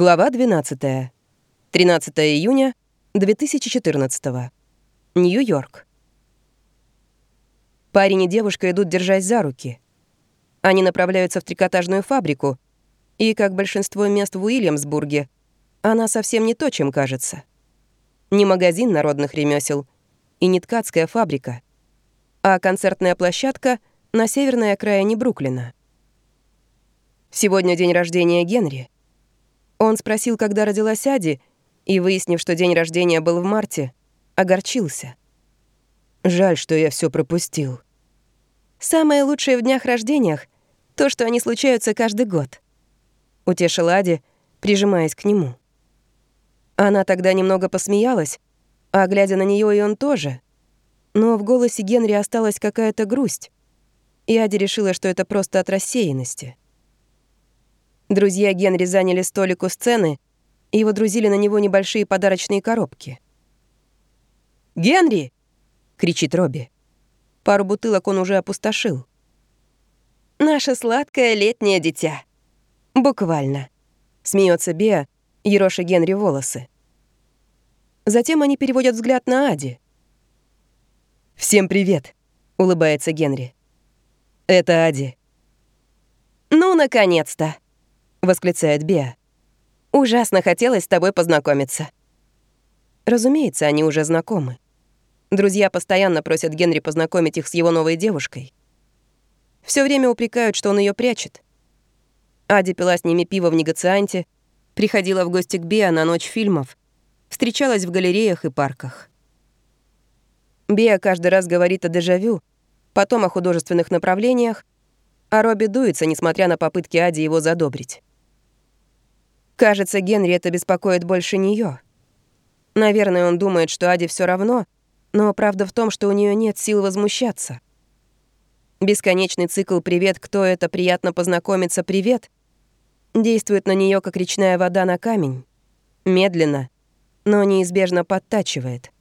Глава 12. 13 июня 2014. Нью-Йорк. Парень и девушка идут, держась за руки. Они направляются в трикотажную фабрику, и, как большинство мест в Уильямсбурге, она совсем не то, чем кажется. Не магазин народных ремесел и не ткацкая фабрика, а концертная площадка на северной окраине Бруклина. Сегодня день рождения Генри — он спросил, когда родилась Ади, и, выяснив, что день рождения был в марте, огорчился. «Жаль, что я все пропустил». «Самое лучшее в днях рождениях — то, что они случаются каждый год», — утешила Ади, прижимаясь к нему. Она тогда немного посмеялась, а, глядя на нее и он тоже. Но в голосе Генри осталась какая-то грусть, и Ади решила, что это просто от рассеянности. Друзья Генри заняли столик у сцены и водрузили на него небольшие подарочные коробки. «Генри!» — кричит Робби. Пару бутылок он уже опустошил. «Наше сладкое летнее дитя». «Буквально», — смеется Беа, ероша Генри волосы. Затем они переводят взгляд на Ади. «Всем привет», — улыбается Генри. «Это Ади». «Ну, наконец-то!» — восклицает Беа. «Ужасно хотелось с тобой познакомиться». Разумеется, они уже знакомы. Друзья постоянно просят Генри познакомить их с его новой девушкой. Все время упрекают, что он ее прячет. Ади пила с ними пиво в негацианте, приходила в гости к Беа на ночь фильмов, встречалась в галереях и парках. Беа каждый раз говорит о дежавю, потом о художественных направлениях, а Робби дуется, несмотря на попытки Ади его задобрить. Кажется, Генри это беспокоит больше нее. Наверное, он думает, что Аде все равно, но правда в том, что у нее нет сил возмущаться. Бесконечный цикл «Привет, кто это? Приятно познакомиться, привет» действует на нее как речная вода на камень. Медленно, но неизбежно подтачивает.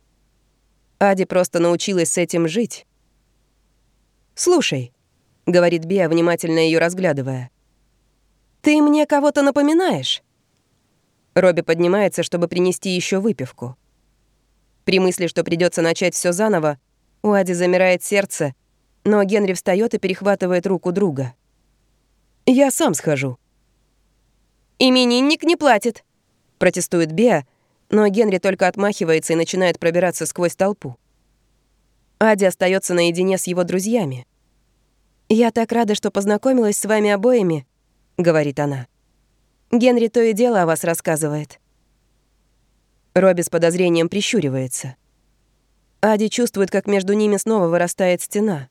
Ади просто научилась с этим жить. «Слушай», — говорит Биа, внимательно ее разглядывая, «ты мне кого-то напоминаешь?» Робби поднимается, чтобы принести еще выпивку. При мысли, что придется начать все заново, у Ади замирает сердце, но Генри встает и перехватывает руку друга. «Я сам схожу». «Именинник не платит», — протестует Беа, но Генри только отмахивается и начинает пробираться сквозь толпу. Ади остается наедине с его друзьями. «Я так рада, что познакомилась с вами обоими», — говорит она. Генри то и дело о вас рассказывает». Робби с подозрением прищуривается. Ади чувствует, как между ними снова вырастает стена.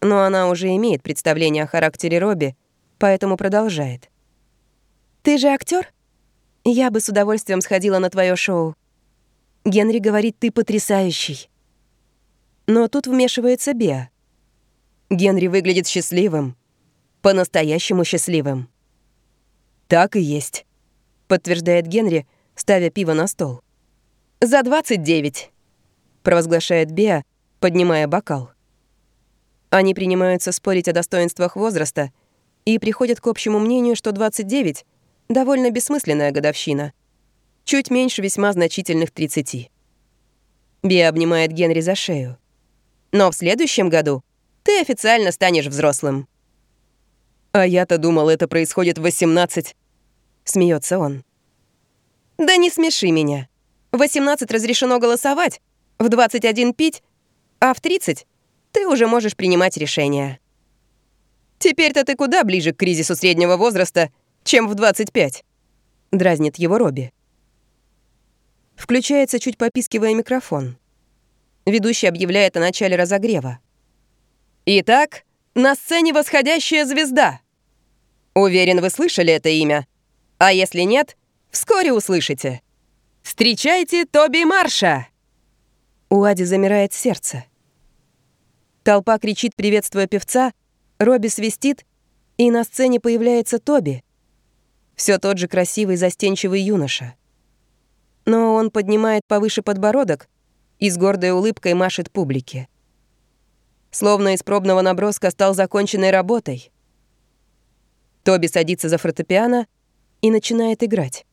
Но она уже имеет представление о характере Робби, поэтому продолжает. «Ты же актер? Я бы с удовольствием сходила на твое шоу. Генри говорит, ты потрясающий». Но тут вмешивается Беа. Генри выглядит счастливым. По-настоящему счастливым. «Так и есть», — подтверждает Генри, ставя пиво на стол. «За 29», — провозглашает Беа, поднимая бокал. Они принимаются спорить о достоинствах возраста и приходят к общему мнению, что 29 — довольно бессмысленная годовщина. Чуть меньше весьма значительных 30. Беа обнимает Генри за шею. «Но в следующем году ты официально станешь взрослым». «А я-то думал, это происходит в 18», — смеется он. «Да не смеши меня. В 18 разрешено голосовать, в 21 пить, а в 30 ты уже можешь принимать решения». «Теперь-то ты куда ближе к кризису среднего возраста, чем в 25?» — дразнит его Робби. Включается, чуть попискивая микрофон. Ведущий объявляет о начале разогрева. «Итак, на сцене восходящая звезда!» Уверен, вы слышали это имя. А если нет, вскоре услышите. Встречайте Тоби Марша!» У Ади замирает сердце. Толпа кричит, приветствуя певца, Робби свистит, и на сцене появляется Тоби. Все тот же красивый застенчивый юноша. Но он поднимает повыше подбородок и с гордой улыбкой машет публике. Словно из пробного наброска стал законченной работой — Тоби садится за фортепиано и начинает играть.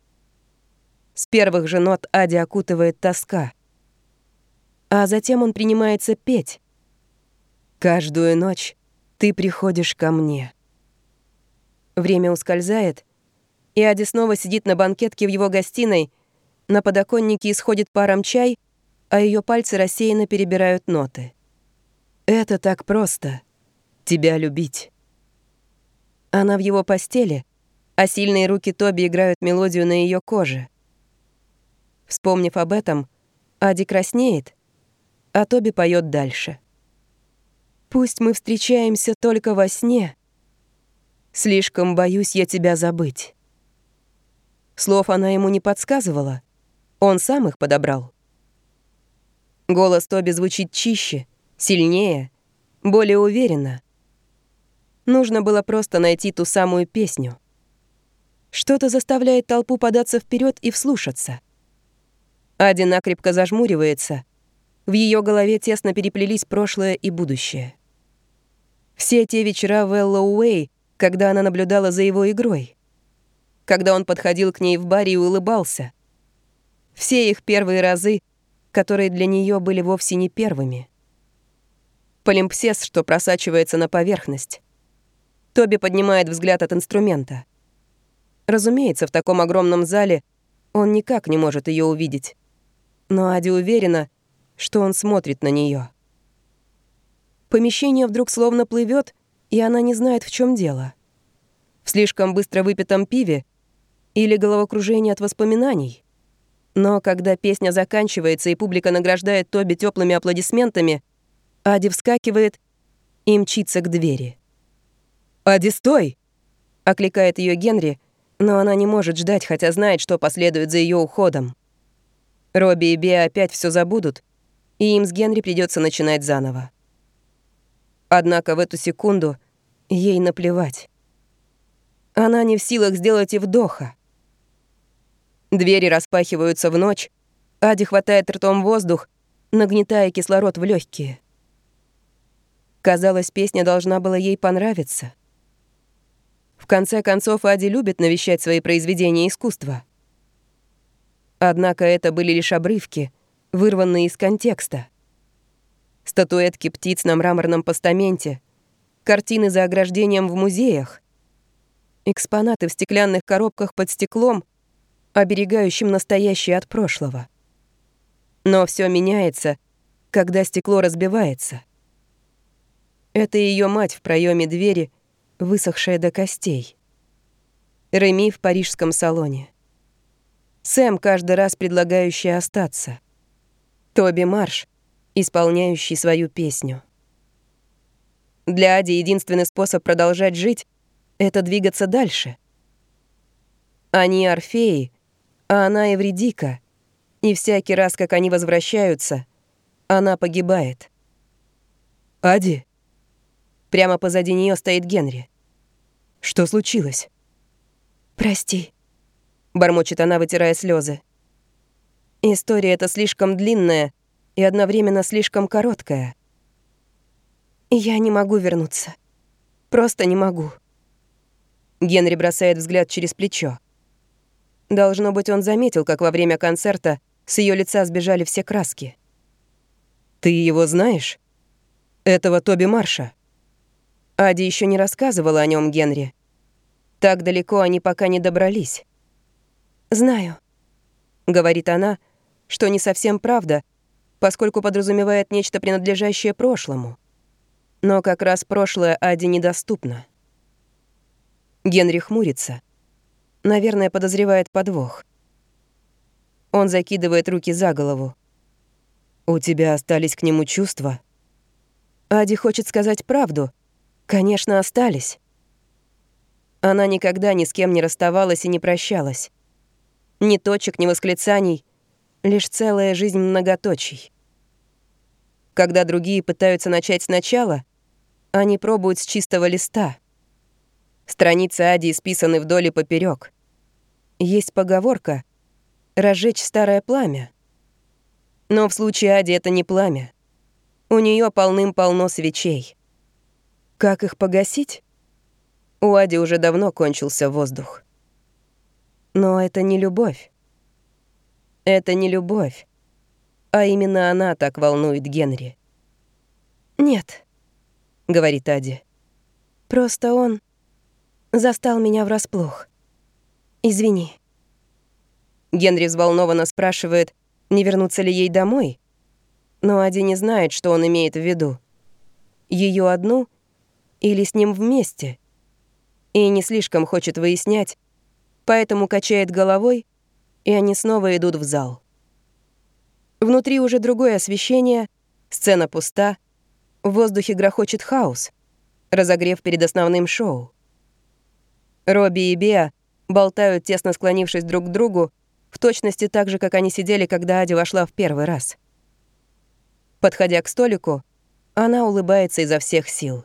с первых же нот Ади окутывает тоска. А затем он принимается петь. «Каждую ночь ты приходишь ко мне». Время ускользает, и Ади снова сидит на банкетке в его гостиной, на подоконнике исходит паром чай, а ее пальцы рассеянно перебирают ноты. «Это так просто. Тебя любить». Она в его постели, а сильные руки Тоби играют мелодию на ее коже. Вспомнив об этом, Ади краснеет, а Тоби поет дальше. «Пусть мы встречаемся только во сне. Слишком боюсь я тебя забыть». Слов она ему не подсказывала, он сам их подобрал. Голос Тоби звучит чище, сильнее, более уверенно. Нужно было просто найти ту самую песню. Что-то заставляет толпу податься вперед и вслушаться. Ади накрепко зажмуривается. В ее голове тесно переплелись прошлое и будущее. Все те вечера в Эллоуэй, когда она наблюдала за его игрой. Когда он подходил к ней в баре и улыбался. Все их первые разы, которые для нее были вовсе не первыми. Полимпсес, что просачивается на поверхность. Тоби поднимает взгляд от инструмента. Разумеется, в таком огромном зале он никак не может ее увидеть. Но Ади уверена, что он смотрит на нее. Помещение вдруг словно плывет, и она не знает, в чем дело. В слишком быстро выпитом пиве или головокружение от воспоминаний. Но когда песня заканчивается и публика награждает Тоби теплыми аплодисментами, Ади вскакивает и мчится к двери. «Ади, стой!» — окликает ее Генри, но она не может ждать, хотя знает, что последует за ее уходом. Робби и Беа опять все забудут, и им с Генри придется начинать заново. Однако в эту секунду ей наплевать. Она не в силах сделать и вдоха. Двери распахиваются в ночь, Ади хватает ртом воздух, нагнетая кислород в легкие. Казалось, песня должна была ей понравиться. В конце концов, Ади любит навещать свои произведения искусства. Однако это были лишь обрывки, вырванные из контекста. Статуэтки птиц на мраморном постаменте, картины за ограждением в музеях, экспонаты в стеклянных коробках под стеклом, оберегающим настоящее от прошлого. Но все меняется, когда стекло разбивается. Это ее мать в проеме двери — высохшая до костей. Реми в парижском салоне. Сэм, каждый раз предлагающий остаться. Тоби Марш, исполняющий свою песню. Для Ади единственный способ продолжать жить — это двигаться дальше. Они Орфеи, а она Эвредика, и всякий раз, как они возвращаются, она погибает. «Ади?» Прямо позади нее стоит Генри. Что случилось? «Прости», — бормочет она, вытирая слезы. История эта слишком длинная и одновременно слишком короткая. Я не могу вернуться. Просто не могу. Генри бросает взгляд через плечо. Должно быть, он заметил, как во время концерта с ее лица сбежали все краски. «Ты его знаешь? Этого Тоби Марша?» Ади еще не рассказывала о нем Генри. Так далеко они пока не добрались. «Знаю», — говорит она, что не совсем правда, поскольку подразумевает нечто принадлежащее прошлому. Но как раз прошлое Ади недоступно. Генри хмурится. Наверное, подозревает подвох. Он закидывает руки за голову. «У тебя остались к нему чувства?» Ади хочет сказать правду — Конечно, остались. Она никогда ни с кем не расставалась и не прощалась. Ни точек, ни восклицаний, лишь целая жизнь многоточий. Когда другие пытаются начать сначала, они пробуют с чистого листа. Страницы Ади исписаны вдоль и поперек. Есть поговорка «разжечь старое пламя». Но в случае Ади это не пламя. У нее полным-полно свечей. Как их погасить? У Ади уже давно кончился воздух. Но это не любовь. Это не любовь, а именно она так волнует Генри. «Нет», — говорит Ади. «Просто он застал меня врасплох. Извини». Генри взволнованно спрашивает, не вернуться ли ей домой, но Ади не знает, что он имеет в виду. Ее одну или с ним вместе. И не слишком хочет выяснять, поэтому качает головой, и они снова идут в зал. Внутри уже другое освещение, сцена пуста, в воздухе грохочет хаос, разогрев перед основным шоу. Робби и Беа болтают, тесно склонившись друг к другу, в точности так же, как они сидели, когда Ади вошла в первый раз. Подходя к столику, она улыбается изо всех сил.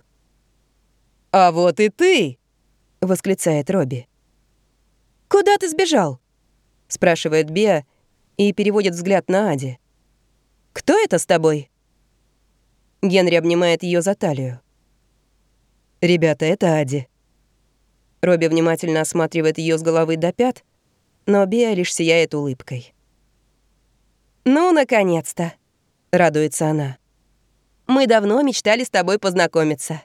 «А вот и ты!» — восклицает Робби. «Куда ты сбежал?» — спрашивает Беа и переводит взгляд на Ади. «Кто это с тобой?» Генри обнимает ее за талию. «Ребята, это Ади». Робби внимательно осматривает ее с головы до пят, но Беа лишь сияет улыбкой. «Ну, наконец-то!» — радуется она. «Мы давно мечтали с тобой познакомиться».